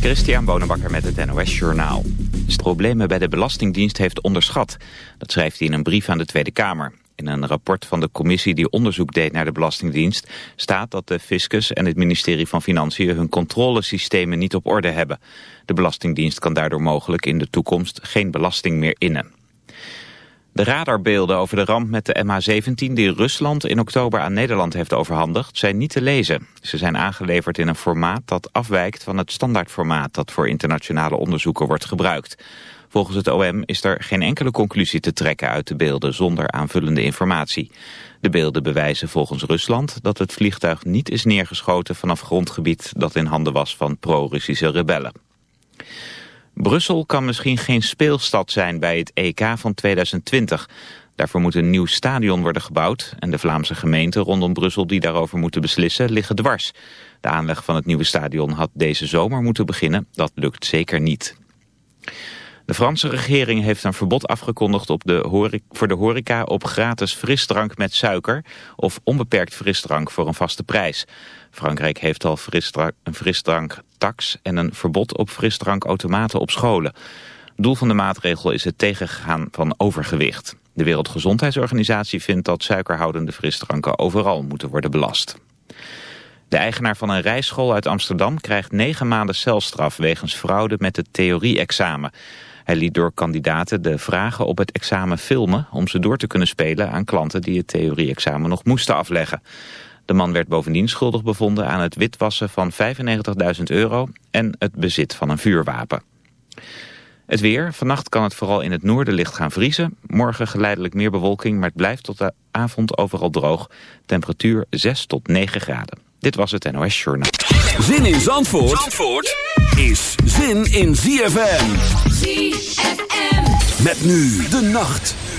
Christian Bonenbakker met het NOS Journaal. Problemen bij de Belastingdienst heeft onderschat. Dat schrijft hij in een brief aan de Tweede Kamer. In een rapport van de commissie die onderzoek deed naar de Belastingdienst... staat dat de fiscus en het ministerie van Financiën hun controlesystemen niet op orde hebben. De Belastingdienst kan daardoor mogelijk in de toekomst geen belasting meer innen. De radarbeelden over de ramp met de MH17 die Rusland in oktober aan Nederland heeft overhandigd zijn niet te lezen. Ze zijn aangeleverd in een formaat dat afwijkt van het standaardformaat dat voor internationale onderzoeken wordt gebruikt. Volgens het OM is er geen enkele conclusie te trekken uit de beelden zonder aanvullende informatie. De beelden bewijzen volgens Rusland dat het vliegtuig niet is neergeschoten vanaf grondgebied dat in handen was van pro-Russische rebellen. Brussel kan misschien geen speelstad zijn bij het EK van 2020. Daarvoor moet een nieuw stadion worden gebouwd en de Vlaamse gemeenten rondom Brussel die daarover moeten beslissen liggen dwars. De aanleg van het nieuwe stadion had deze zomer moeten beginnen, dat lukt zeker niet. De Franse regering heeft een verbod afgekondigd op de voor de horeca op gratis frisdrank met suiker of onbeperkt frisdrank voor een vaste prijs. Frankrijk heeft al frisdrank, een frisdranktax en een verbod op frisdrankautomaten op scholen. Doel van de maatregel is het tegengaan van overgewicht. De Wereldgezondheidsorganisatie vindt dat suikerhoudende frisdranken overal moeten worden belast. De eigenaar van een rijschool uit Amsterdam krijgt negen maanden celstraf wegens fraude met het theorie-examen. Hij liet door kandidaten de vragen op het examen filmen om ze door te kunnen spelen aan klanten die het theorie-examen nog moesten afleggen. De man werd bovendien schuldig bevonden aan het witwassen van 95.000 euro en het bezit van een vuurwapen. Het weer. Vannacht kan het vooral in het noorden licht gaan vriezen. Morgen geleidelijk meer bewolking, maar het blijft tot de avond overal droog. Temperatuur 6 tot 9 graden. Dit was het NOS Journaal. Zin in Zandvoort, Zandvoort is zin in ZFM. ZFM. Met nu de nacht.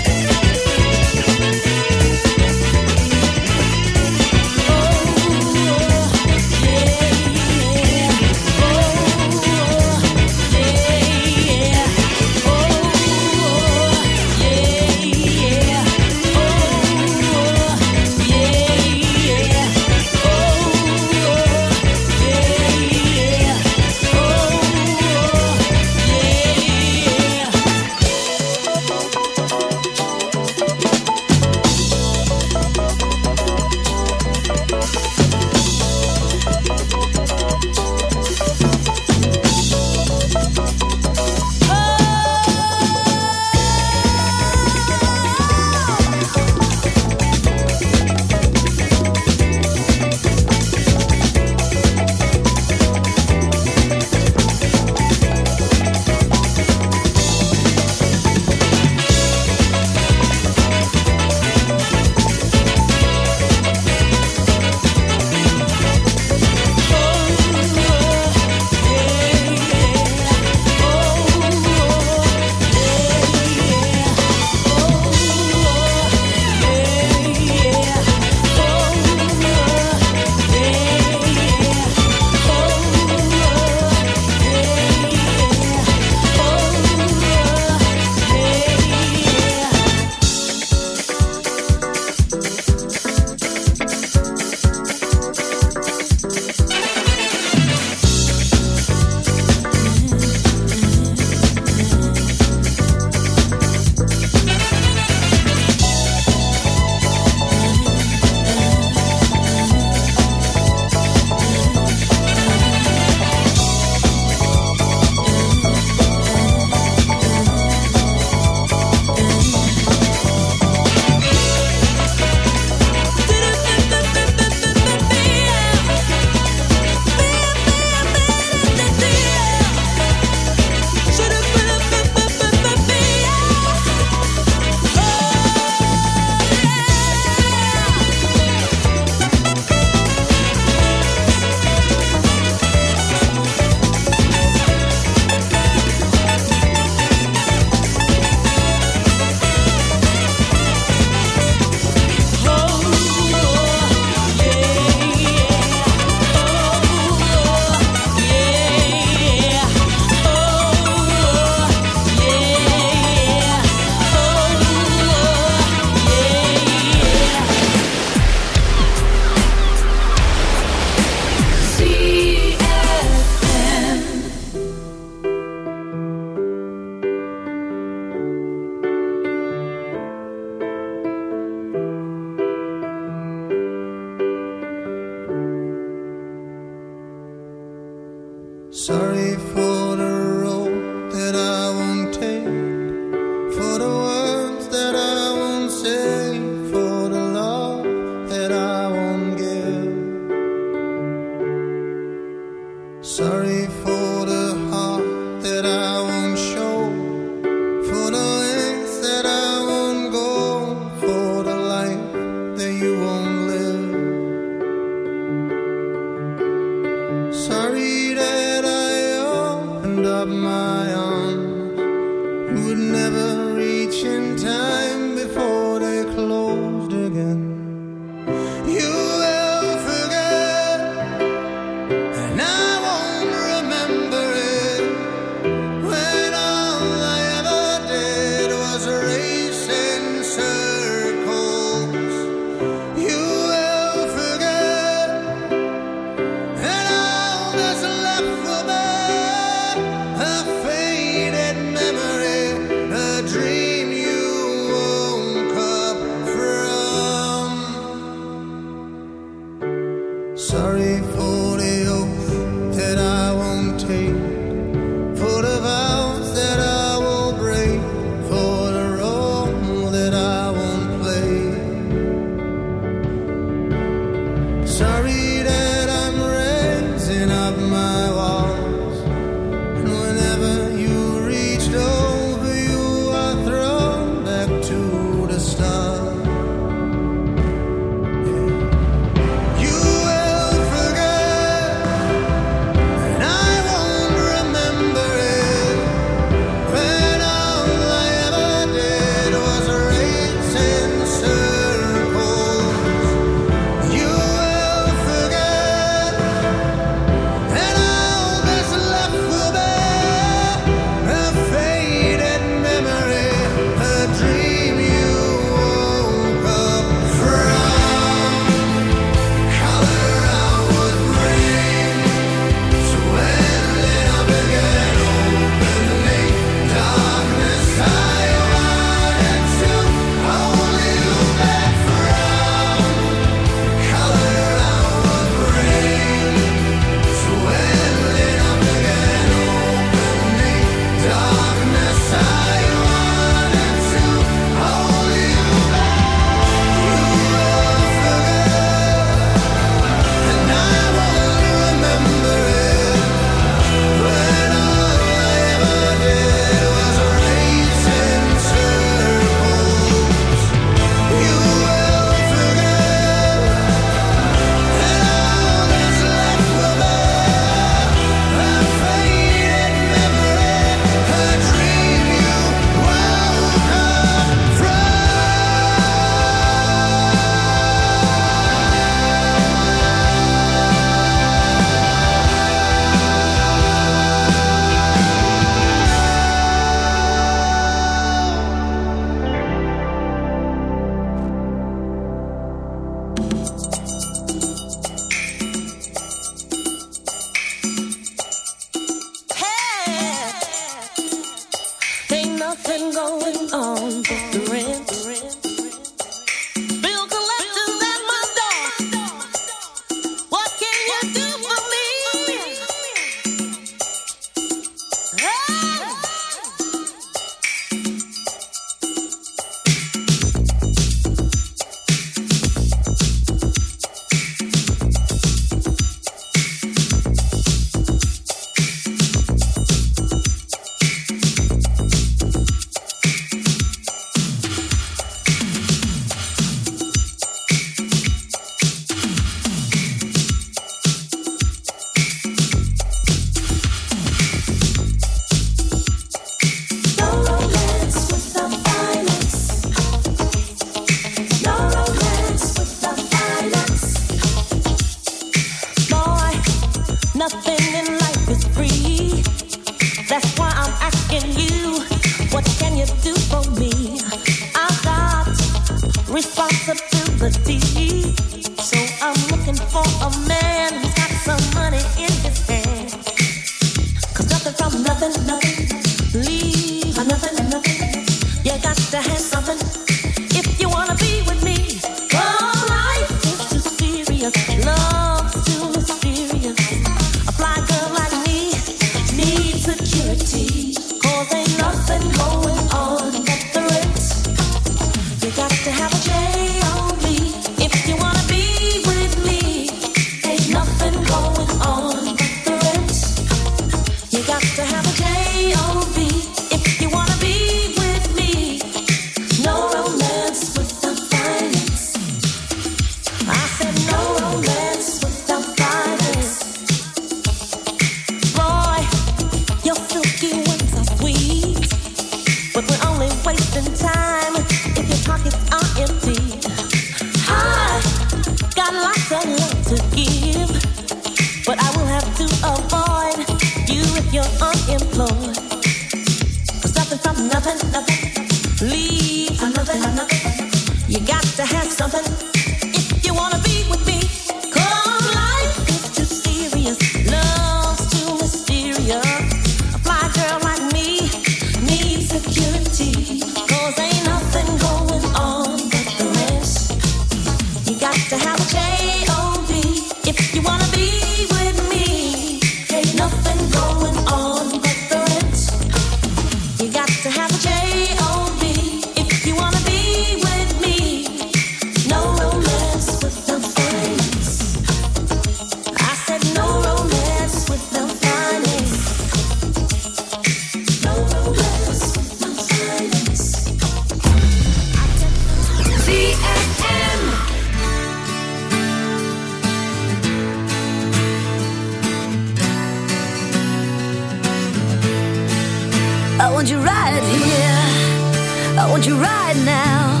won't you ride now?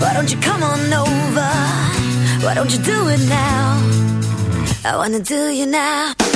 Why don't you come on over? Why don't you do it now? I wanna do you now.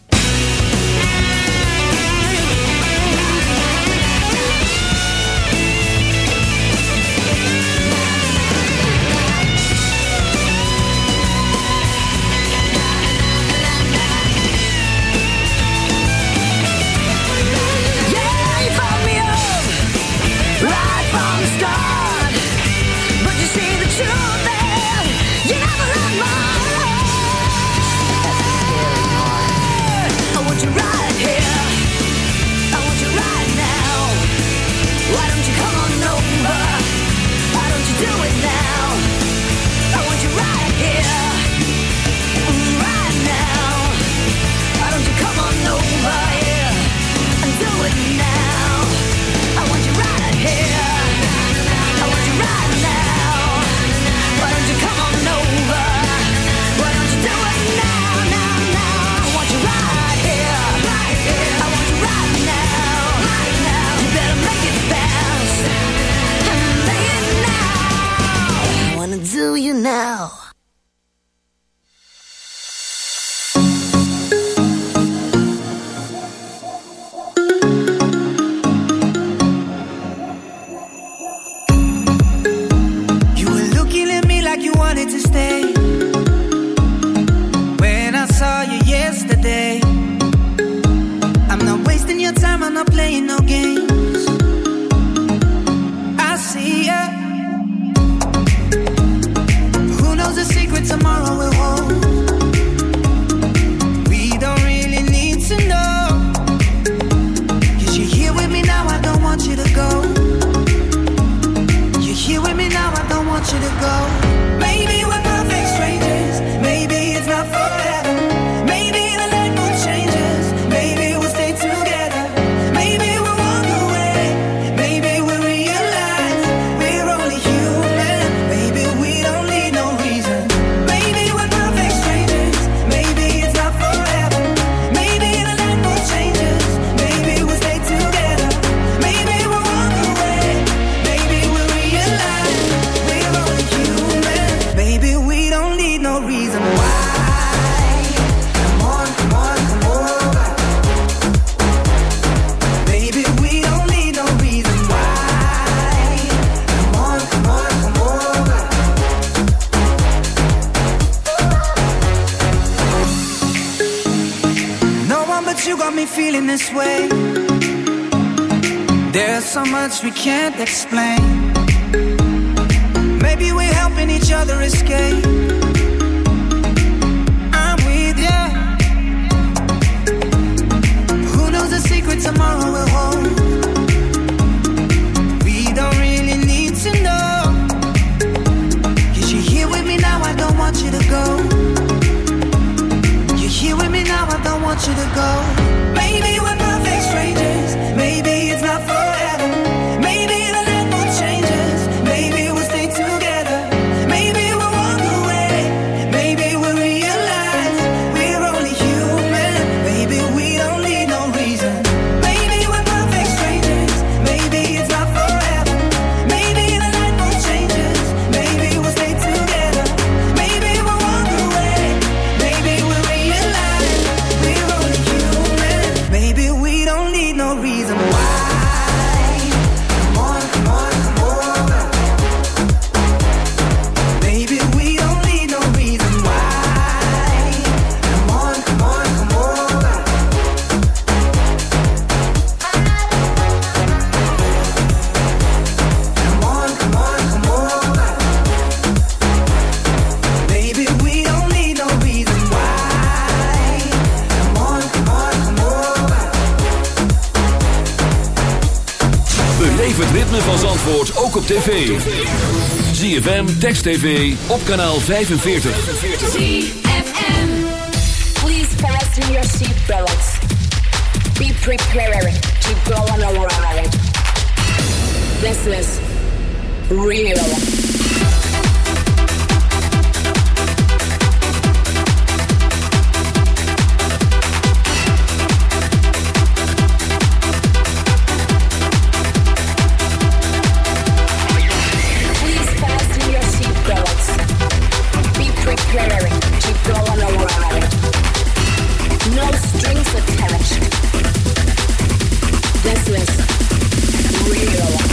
Text TV op kanaal 45. ZFM. Please fasten your seatbelts. Be prepared to go on a ride. This is real. strings attached. This is real.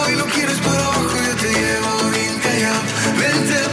abajo y lo quieres para abajo, yo te llevo bien callado. Vente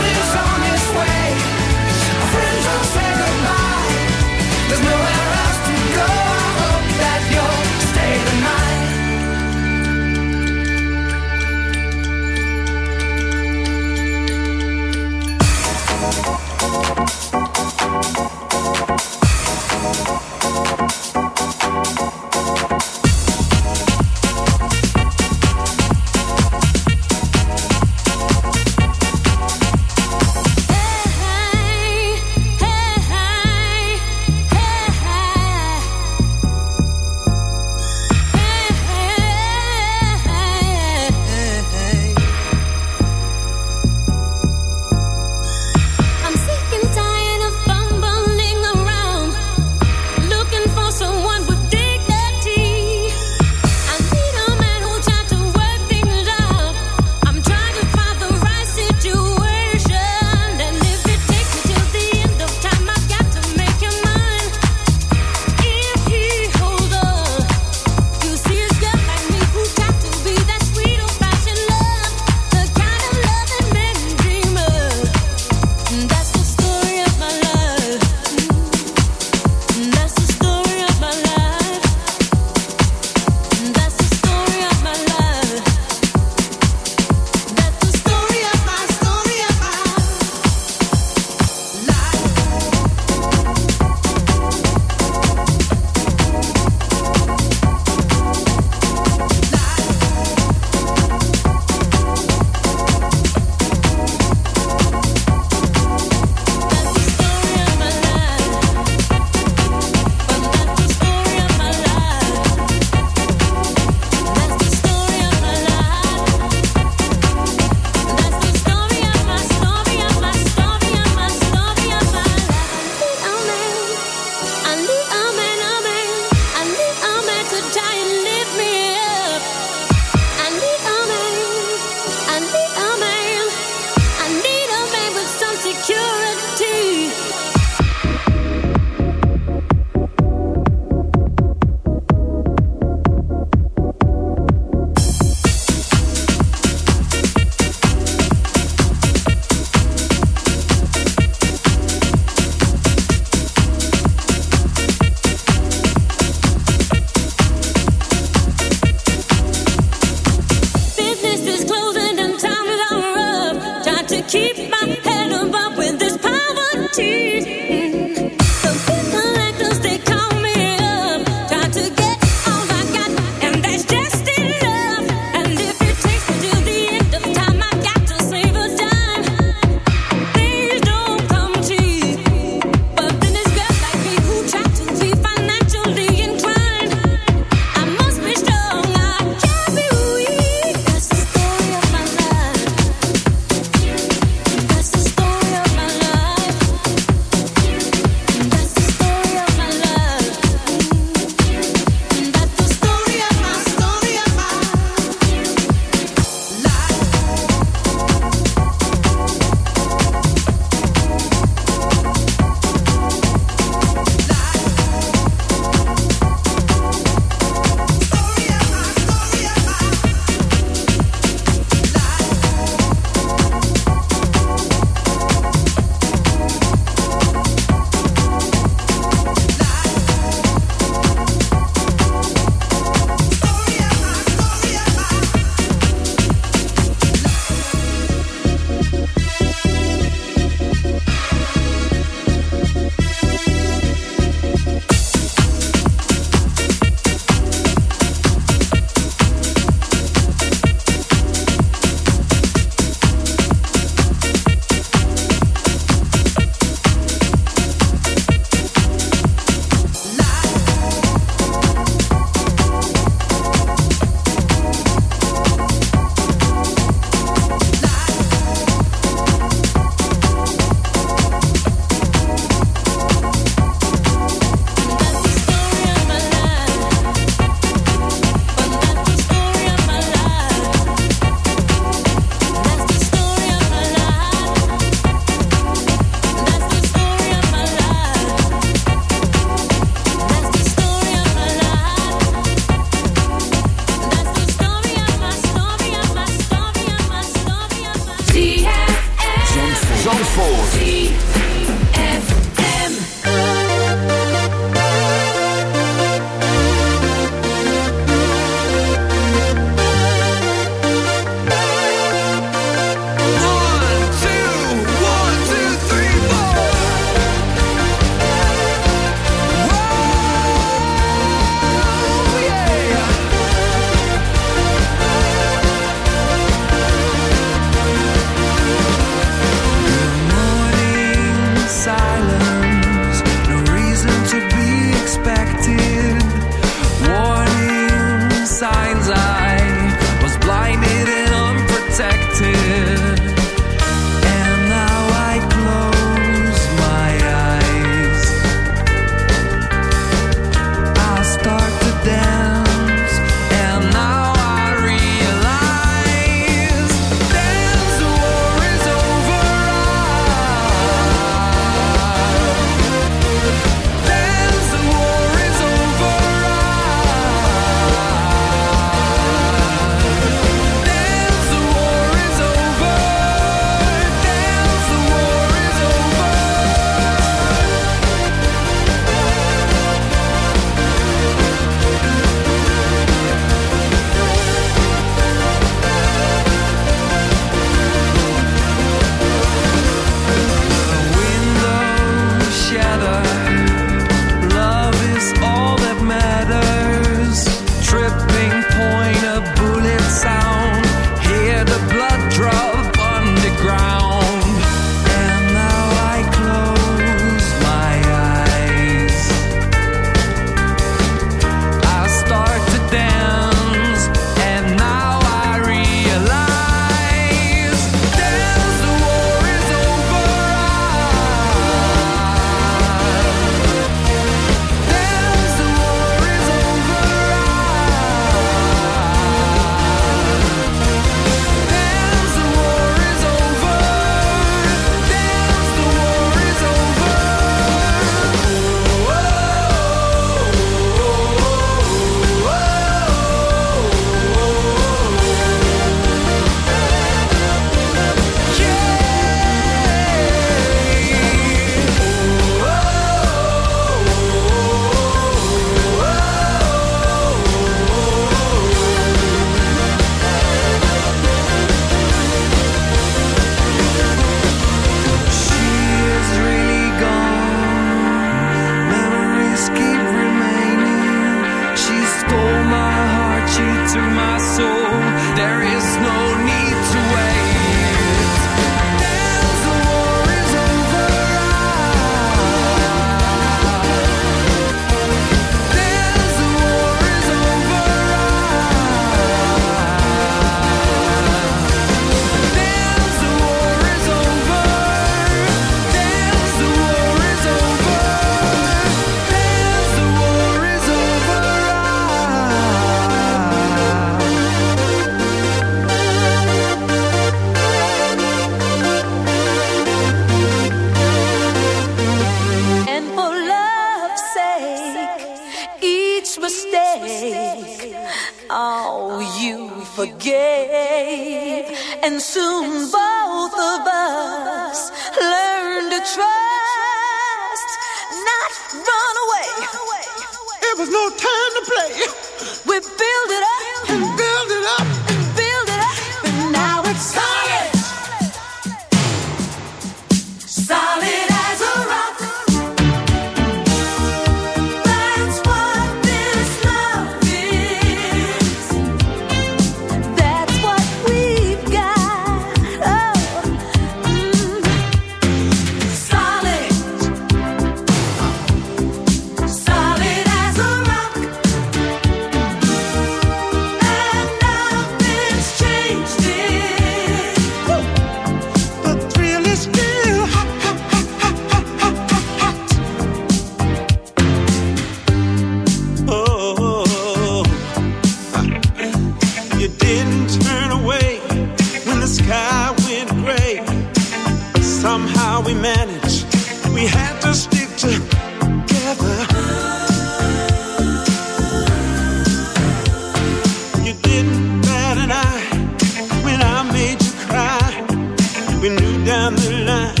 down the line